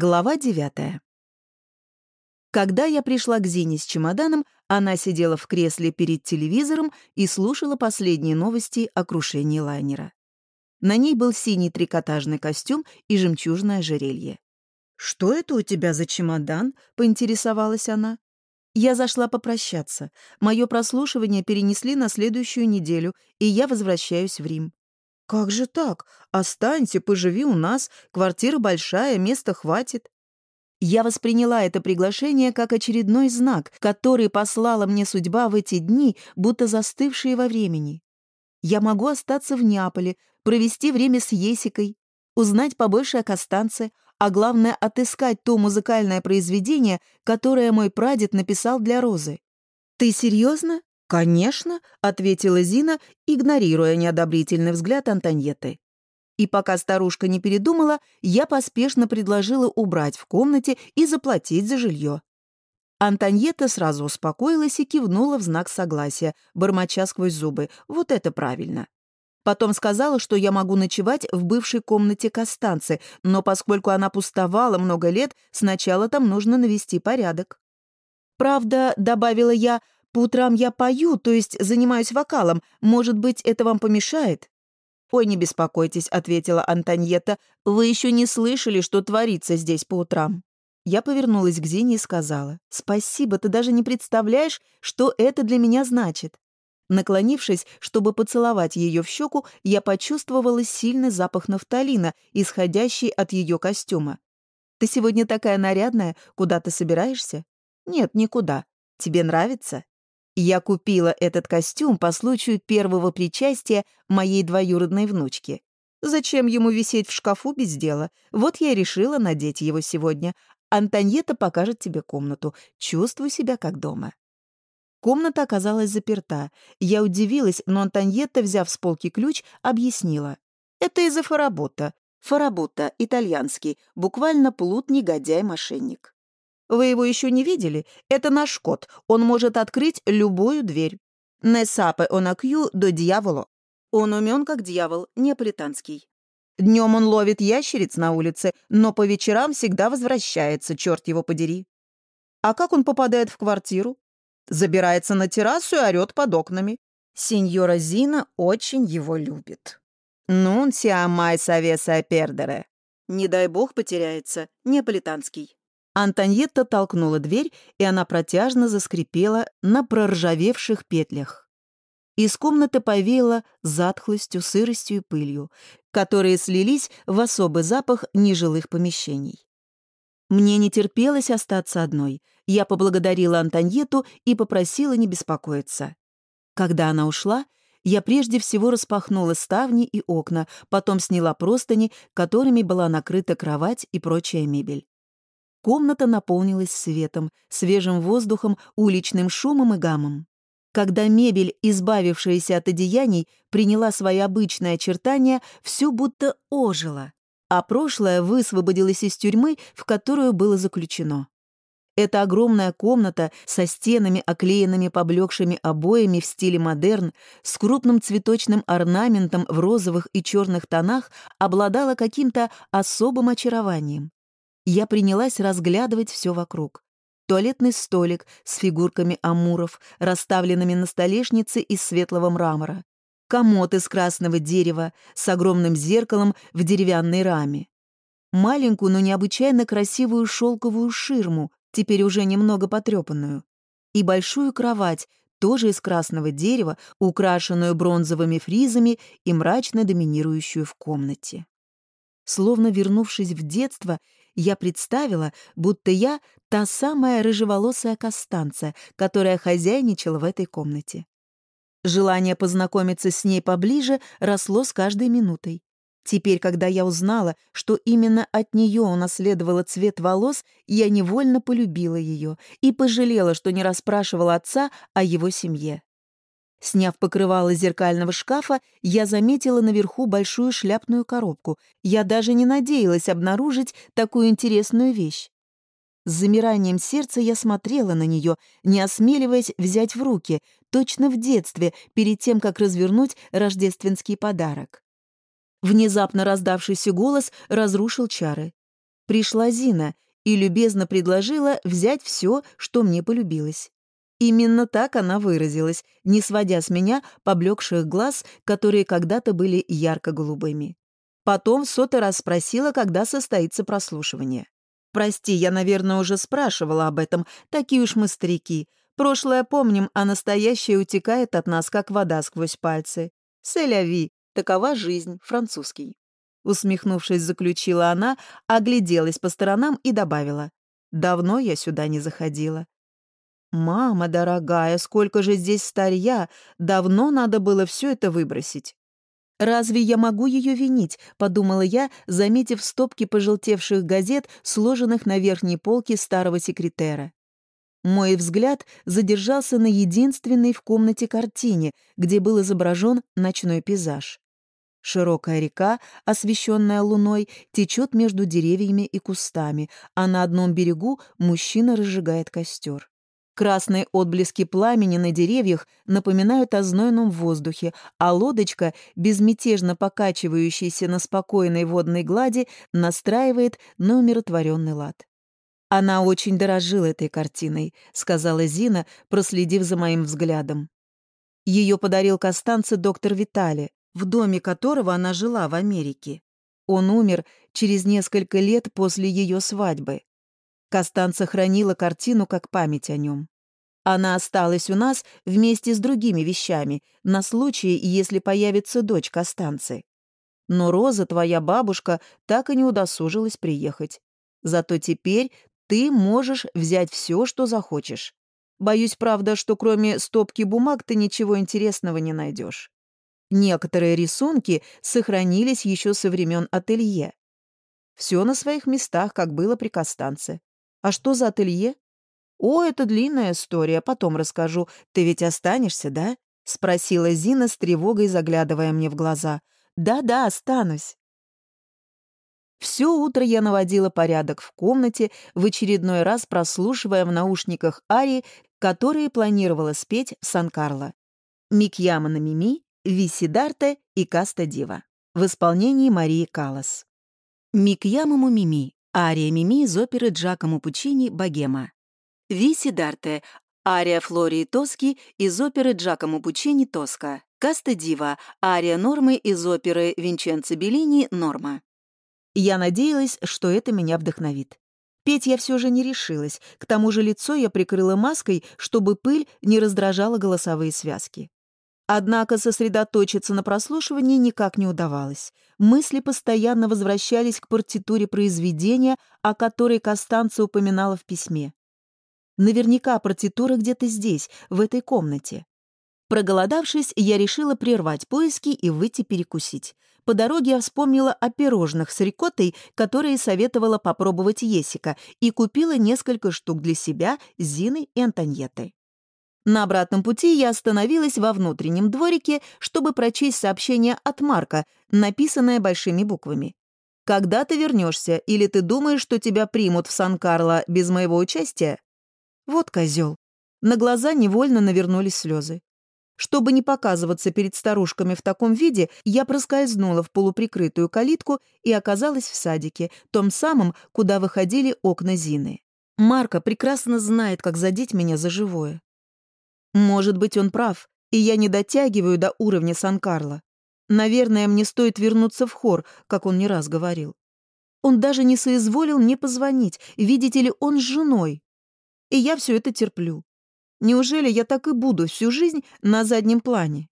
Глава девятая. Когда я пришла к Зине с чемоданом, она сидела в кресле перед телевизором и слушала последние новости о крушении лайнера. На ней был синий трикотажный костюм и жемчужное ожерелье. «Что это у тебя за чемодан?» — поинтересовалась она. Я зашла попрощаться. Мое прослушивание перенесли на следующую неделю, и я возвращаюсь в Рим. «Как же так? Останься, поживи у нас. Квартира большая, места хватит». Я восприняла это приглашение как очередной знак, который послала мне судьба в эти дни, будто застывшие во времени. Я могу остаться в Неаполе, провести время с Есикой, узнать побольше о Костанце, а главное — отыскать то музыкальное произведение, которое мой прадед написал для Розы. «Ты серьезно?» «Конечно», — ответила Зина, игнорируя неодобрительный взгляд Антоньеты. И пока старушка не передумала, я поспешно предложила убрать в комнате и заплатить за жилье. Антоньета сразу успокоилась и кивнула в знак согласия, бормоча сквозь зубы. «Вот это правильно». Потом сказала, что я могу ночевать в бывшей комнате Костанцы, но поскольку она пустовала много лет, сначала там нужно навести порядок. «Правда», — добавила я, — по утрам я пою, то есть занимаюсь вокалом. Может быть, это вам помешает?» «Ой, не беспокойтесь», — ответила Антоньета. «Вы еще не слышали, что творится здесь по утрам». Я повернулась к Зине и сказала. «Спасибо, ты даже не представляешь, что это для меня значит». Наклонившись, чтобы поцеловать ее в щеку, я почувствовала сильный запах нафталина, исходящий от ее костюма. «Ты сегодня такая нарядная, куда ты собираешься?» «Нет, никуда. Тебе нравится?» Я купила этот костюм по случаю первого причастия моей двоюродной внучки. Зачем ему висеть в шкафу без дела? Вот я решила надеть его сегодня. Антоньета покажет тебе комнату. Чувствую себя как дома. Комната оказалась заперта. Я удивилась, но Антоньетта, взяв с полки ключ, объяснила. Это из-за фаработа. Фаработа, итальянский, буквально плут, негодяй, мошенник. Вы его еще не видели? Это наш кот. Он может открыть любую дверь. Не сапе онакью до дьяволу. Он умен, как дьявол, неаполитанский. Днем он ловит ящериц на улице, но по вечерам всегда возвращается, черт его подери. А как он попадает в квартиру? Забирается на террасу и орет под окнами. Сеньора Зина очень его любит. «Нун сиамай савеса пердере». «Не дай бог потеряется», неаполитанский. Антоньетта толкнула дверь, и она протяжно заскрипела на проржавевших петлях. Из комнаты повеяло затхлостью, сыростью и пылью, которые слились в особый запах нежилых помещений. Мне не терпелось остаться одной. Я поблагодарила Антоньету и попросила не беспокоиться. Когда она ушла, я прежде всего распахнула ставни и окна, потом сняла простыни, которыми была накрыта кровать и прочая мебель. Комната наполнилась светом, свежим воздухом, уличным шумом и гамом. Когда мебель, избавившаяся от одеяний, приняла свои обычные очертания, все будто ожило, а прошлое высвободилось из тюрьмы, в которую было заключено. Эта огромная комната со стенами, оклеенными поблекшими обоями в стиле модерн, с крупным цветочным орнаментом в розовых и черных тонах, обладала каким-то особым очарованием. Я принялась разглядывать все вокруг. Туалетный столик с фигурками амуров, расставленными на столешнице из светлого мрамора. Комод из красного дерева с огромным зеркалом в деревянной раме. Маленькую, но необычайно красивую шелковую ширму, теперь уже немного потрепанную. И большую кровать, тоже из красного дерева, украшенную бронзовыми фризами и мрачно доминирующую в комнате. Словно вернувшись в детство, я представила, будто я та самая рыжеволосая Костанца, которая хозяйничала в этой комнате. Желание познакомиться с ней поближе росло с каждой минутой. Теперь, когда я узнала, что именно от нее унаследовала цвет волос, я невольно полюбила ее и пожалела, что не расспрашивала отца о его семье. Сняв покрывало зеркального шкафа, я заметила наверху большую шляпную коробку. Я даже не надеялась обнаружить такую интересную вещь. С замиранием сердца я смотрела на нее, не осмеливаясь взять в руки, точно в детстве, перед тем, как развернуть рождественский подарок. Внезапно раздавшийся голос разрушил чары. пришла Зина и любезно предложила взять все, что мне полюбилось. Именно так она выразилась, не сводя с меня поблекших глаз, которые когда-то были ярко-голубыми. Потом в сотый раз спросила, когда состоится прослушивание. «Прости, я, наверное, уже спрашивала об этом. Такие уж мы старики. Прошлое помним, а настоящее утекает от нас, как вода сквозь пальцы. Селяви, такова жизнь, французский». Усмехнувшись, заключила она, огляделась по сторонам и добавила. «Давно я сюда не заходила». «Мама дорогая, сколько же здесь старья! Давно надо было все это выбросить». «Разве я могу ее винить?» — подумала я, заметив стопки пожелтевших газет, сложенных на верхней полке старого секретера. Мой взгляд задержался на единственной в комнате картине, где был изображен ночной пейзаж. Широкая река, освещенная луной, течет между деревьями и кустами, а на одном берегу мужчина разжигает костер. Красные отблески пламени на деревьях напоминают о знойном воздухе, а лодочка, безмятежно покачивающаяся на спокойной водной глади, настраивает на умиротворенный лад. «Она очень дорожила этой картиной», — сказала Зина, проследив за моим взглядом. Ее подарил Костанце доктор Витали, в доме которого она жила в Америке. Он умер через несколько лет после ее свадьбы. Костанца хранила картину как память о нем. Она осталась у нас вместе с другими вещами, на случай, если появится дочь Костанцы. Но Роза, твоя бабушка, так и не удосужилась приехать. Зато теперь ты можешь взять все, что захочешь. Боюсь, правда, что кроме стопки бумаг ты ничего интересного не найдешь. Некоторые рисунки сохранились еще со времен ателье. Все на своих местах, как было при Костанце. А что за ателье? О, это длинная история, потом расскажу. Ты ведь останешься, да? Спросила Зина с тревогой, заглядывая мне в глаза. Да-да, останусь. Все утро я наводила порядок в комнате, в очередной раз прослушивая в наушниках арии, которые планировала спеть Сан-Карло. Микьяма на Мими, Висидарте и Каста Дива. В исполнении Марии Калас. Микьямаму Мими Ария Мими из оперы Джакомо Пучини «Богема». Виси Дарте, ария Флории Тоски из оперы Джакомо Пучини «Тоска». Каста Дива, ария Нормы из оперы Винченцо Беллини «Норма». Я надеялась, что это меня вдохновит. Петь я все же не решилась, к тому же лицо я прикрыла маской, чтобы пыль не раздражала голосовые связки. Однако сосредоточиться на прослушивании никак не удавалось. Мысли постоянно возвращались к партитуре произведения, о которой Костанца упоминала в письме. Наверняка партитура где-то здесь, в этой комнате. Проголодавшись, я решила прервать поиски и выйти перекусить. По дороге я вспомнила о пирожных с рикоттой, которые советовала попробовать Есика, и купила несколько штук для себя, Зины и Антоньеты. На обратном пути я остановилась во внутреннем дворике, чтобы прочесть сообщение от Марка, написанное большими буквами. «Когда ты вернешься, или ты думаешь, что тебя примут в Сан-Карло без моего участия?» Вот козел. На глаза невольно навернулись слезы. Чтобы не показываться перед старушками в таком виде, я проскользнула в полуприкрытую калитку и оказалась в садике, том самом, куда выходили окна Зины. Марка прекрасно знает, как задеть меня за живое. Может быть, он прав, и я не дотягиваю до уровня Сан-Карло. Наверное, мне стоит вернуться в хор, как он не раз говорил. Он даже не соизволил мне позвонить, видите ли, он с женой. И я все это терплю. Неужели я так и буду всю жизнь на заднем плане?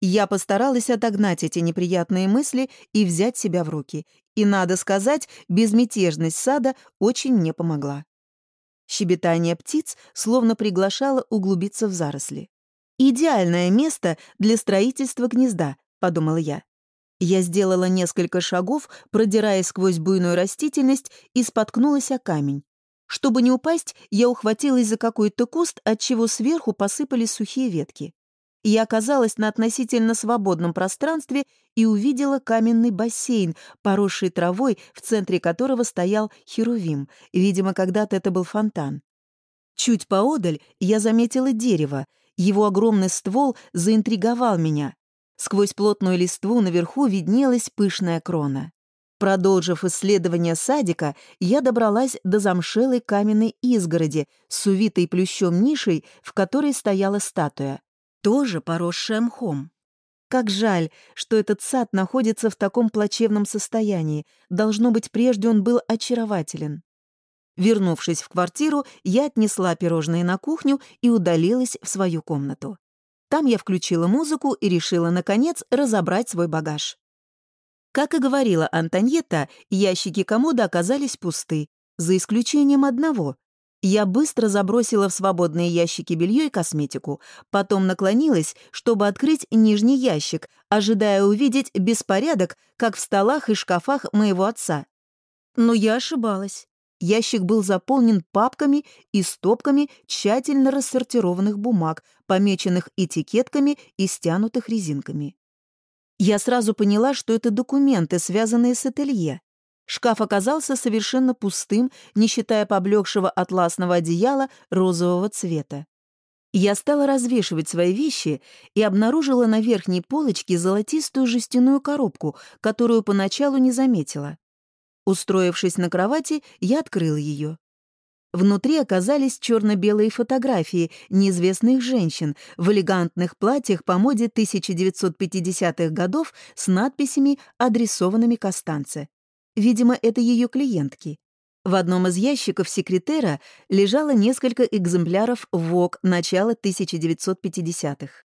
Я постаралась отогнать эти неприятные мысли и взять себя в руки. И, надо сказать, безмятежность сада очень мне помогла. Щебетание птиц словно приглашало углубиться в заросли. «Идеальное место для строительства гнезда», — подумала я. Я сделала несколько шагов, продираясь сквозь буйную растительность, и споткнулась о камень. Чтобы не упасть, я ухватилась за какой-то куст, от чего сверху посыпались сухие ветки. Я оказалась на относительно свободном пространстве и увидела каменный бассейн, поросший травой, в центре которого стоял херувим. Видимо, когда-то это был фонтан. Чуть поодаль я заметила дерево. Его огромный ствол заинтриговал меня. Сквозь плотную листву наверху виднелась пышная крона. Продолжив исследование садика, я добралась до замшелой каменной изгороди с увитой плющом нишей, в которой стояла статуя, тоже поросшая мхом. Как жаль, что этот сад находится в таком плачевном состоянии. Должно быть, прежде он был очарователен. Вернувшись в квартиру, я отнесла пирожные на кухню и удалилась в свою комнату. Там я включила музыку и решила, наконец, разобрать свой багаж. Как и говорила Антоньетта, ящики комода оказались пусты, за исключением одного. Я быстро забросила в свободные ящики белье и косметику, потом наклонилась, чтобы открыть нижний ящик, ожидая увидеть беспорядок, как в столах и шкафах моего отца. Но я ошибалась. Ящик был заполнен папками и стопками тщательно рассортированных бумаг, помеченных этикетками и стянутых резинками. Я сразу поняла, что это документы, связанные с ателье. Шкаф оказался совершенно пустым, не считая поблекшего атласного одеяла розового цвета. Я стала развешивать свои вещи и обнаружила на верхней полочке золотистую жестяную коробку, которую поначалу не заметила. Устроившись на кровати, я открыла ее. Внутри оказались черно-белые фотографии неизвестных женщин в элегантных платьях по моде 1950-х годов с надписями, адресованными Костанце. Видимо, это ее клиентки. В одном из ящиков секретера лежало несколько экземпляров ВОК начала 1950-х.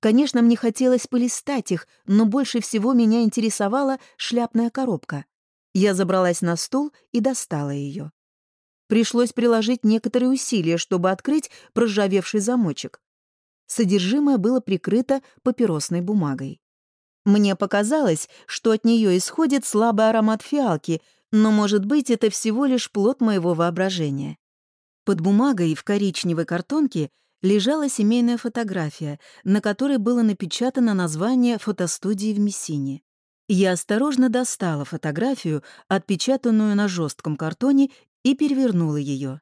Конечно, мне хотелось полистать их, но больше всего меня интересовала шляпная коробка. Я забралась на стул и достала ее. Пришлось приложить некоторые усилия, чтобы открыть проржавевший замочек. Содержимое было прикрыто папиросной бумагой. Мне показалось, что от нее исходит слабый аромат фиалки, но, может быть, это всего лишь плод моего воображения. Под бумагой в коричневой картонке лежала семейная фотография, на которой было напечатано название фотостудии в Мессине. Я осторожно достала фотографию, отпечатанную на жестком картоне, и перевернула ее.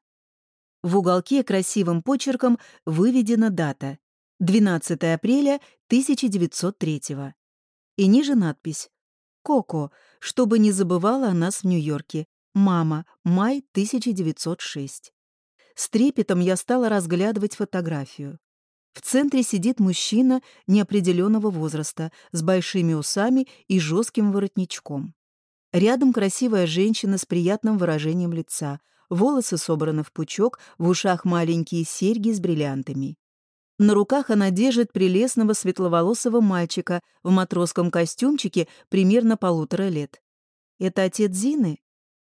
В уголке красивым почерком выведена дата — 12 апреля 1903 И ниже надпись «Коко, чтобы не забывала о нас в Нью-Йорке. Мама, май 1906». С трепетом я стала разглядывать фотографию. В центре сидит мужчина неопределенного возраста с большими усами и жестким воротничком. Рядом красивая женщина с приятным выражением лица, волосы собраны в пучок, в ушах маленькие серьги с бриллиантами. На руках она держит прелестного светловолосого мальчика в матросском костюмчике примерно полутора лет. Это отец Зины?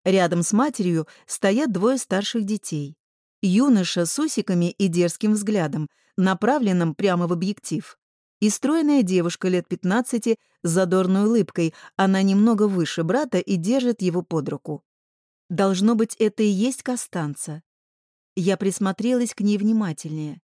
Рядом с матерью стоят двое старших детей. Юноша с усиками и дерзким взглядом, направленным прямо в объектив. И стройная девушка лет 15 с задорной улыбкой, она немного выше брата и держит его под руку. Должно быть, это и есть Костанца. Я присмотрелась к ней внимательнее.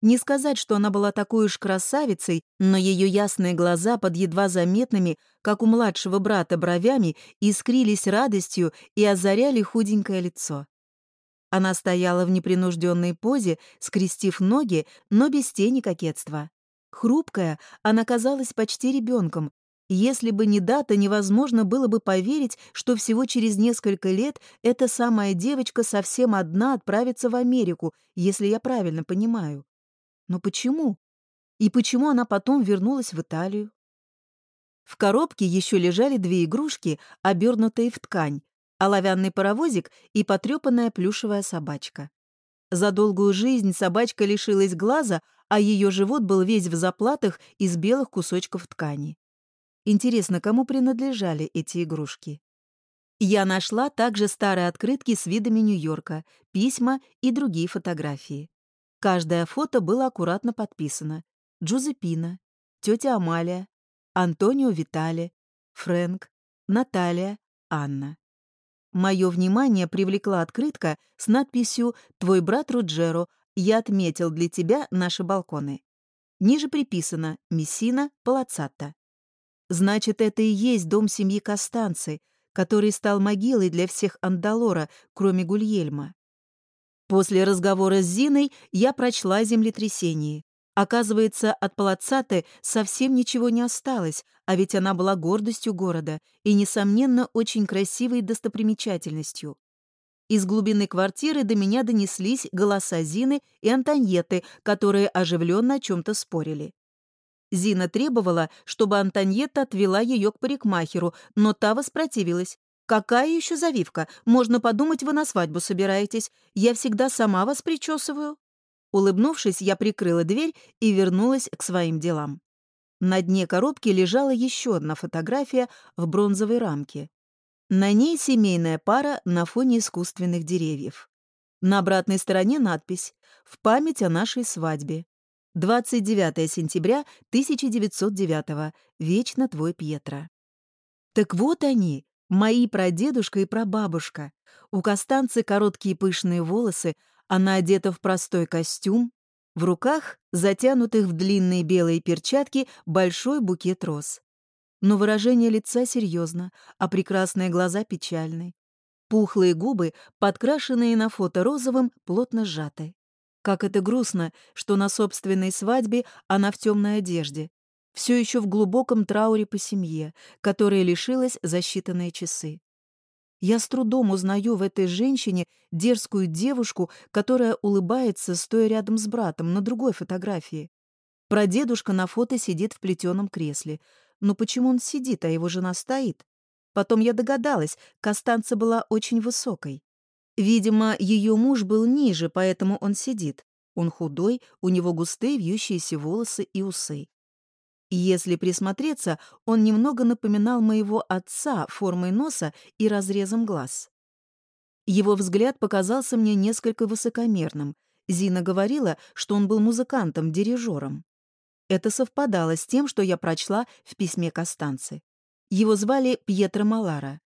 Не сказать, что она была такой уж красавицей, но ее ясные глаза под едва заметными, как у младшего брата, бровями искрились радостью и озаряли худенькое лицо. Она стояла в непринужденной позе, скрестив ноги, но без тени кокетства. Хрупкая, она казалась почти ребенком. Если бы не дата, невозможно было бы поверить, что всего через несколько лет эта самая девочка совсем одна отправится в Америку, если я правильно понимаю. Но почему? И почему она потом вернулась в Италию? В коробке еще лежали две игрушки, обернутые в ткань, оловянный паровозик и потрепанная плюшевая собачка. За долгую жизнь собачка лишилась глаза, а ее живот был весь в заплатах из белых кусочков ткани. Интересно, кому принадлежали эти игрушки? Я нашла также старые открытки с видами Нью-Йорка, письма и другие фотографии. Каждое фото было аккуратно подписано. Джузепина, тетя Амалия, Антонио Витали, Фрэнк, Наталья, Анна. Мое внимание привлекла открытка с надписью «Твой брат Руджеро я отметил для тебя наши балконы. Ниже приписано «Мессина Палацатта». Значит, это и есть дом семьи Костанцы, который стал могилой для всех Андалора, кроме Гульельма. После разговора с Зиной я прочла о землетрясении. Оказывается, от Палацаты совсем ничего не осталось, а ведь она была гордостью города и, несомненно, очень красивой достопримечательностью. Из глубины квартиры до меня донеслись голоса Зины и Антоньеты, которые оживленно о чем-то спорили. Зина требовала, чтобы Антоньетта отвела ее к парикмахеру, но та воспротивилась. «Какая еще завивка? Можно подумать, вы на свадьбу собираетесь. Я всегда сама вас причесываю». Улыбнувшись, я прикрыла дверь и вернулась к своим делам. На дне коробки лежала еще одна фотография в бронзовой рамке. На ней семейная пара на фоне искусственных деревьев. На обратной стороне надпись «В память о нашей свадьбе». 29 сентября 1909 Вечно твой Пьетро. Так вот они, мои прадедушка и прабабушка. У Костанцы короткие пышные волосы, она одета в простой костюм, в руках, затянутых в длинные белые перчатки, большой букет роз. Но выражение лица серьезно, а прекрасные глаза печальны. Пухлые губы, подкрашенные на фото розовым, плотно сжаты. Как это грустно, что на собственной свадьбе она в темной одежде, все еще в глубоком трауре по семье, которая лишилась за считанные часы. Я с трудом узнаю в этой женщине дерзкую девушку, которая улыбается, стоя рядом с братом на другой фотографии. Прадедушка на фото сидит в плетеном кресле. Но почему он сидит, а его жена стоит? Потом я догадалась, Костанца была очень высокой. Видимо, ее муж был ниже, поэтому он сидит. Он худой, у него густые вьющиеся волосы и усы. Если присмотреться, он немного напоминал моего отца формой носа и разрезом глаз. Его взгляд показался мне несколько высокомерным. Зина говорила, что он был музыкантом, дирижером. Это совпадало с тем, что я прочла в письме Костанцы. Его звали Пьетро Малара.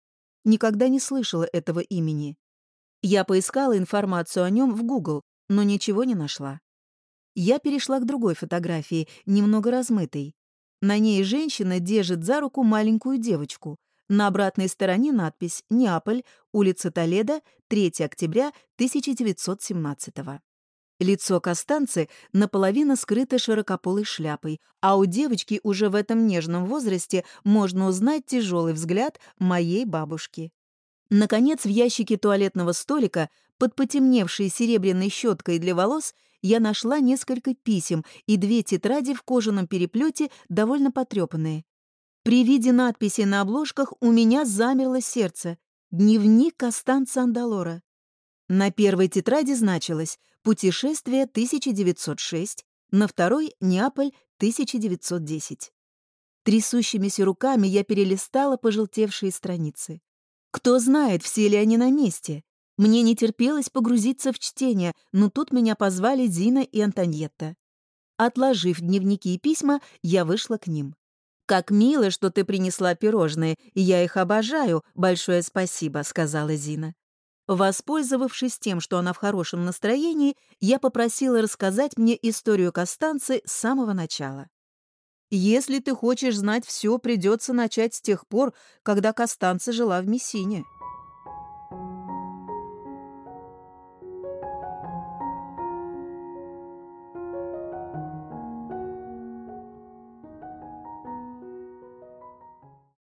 Никогда не слышала этого имени. Я поискала информацию о нем в Google, но ничего не нашла. Я перешла к другой фотографии, немного размытой. На ней женщина держит за руку маленькую девочку. На обратной стороне надпись «Неаполь, улица Толедо, 3 октября 1917 Лицо Костанцы наполовину скрыто широкополой шляпой, а у девочки уже в этом нежном возрасте можно узнать тяжелый взгляд моей бабушки. Наконец, в ящике туалетного столика, под потемневшей серебряной щеткой для волос, я нашла несколько писем и две тетради в кожаном переплете, довольно потрепанные. При виде надписи на обложках у меня замерло сердце. Дневник Костанца Андалора. На первой тетради значилось «Путешествие 1906», на второй «Неаполь 1910». Трясущимися руками я перелистала пожелтевшие страницы. Кто знает, все ли они на месте. Мне не терпелось погрузиться в чтение, но тут меня позвали Зина и Антоньетта. Отложив дневники и письма, я вышла к ним. «Как мило, что ты принесла пирожные, и я их обожаю. Большое спасибо», — сказала Зина. Воспользовавшись тем, что она в хорошем настроении, я попросила рассказать мне историю Костанцы с самого начала. «Если ты хочешь знать все, придется начать с тех пор, когда Костанца жила в Мессине»,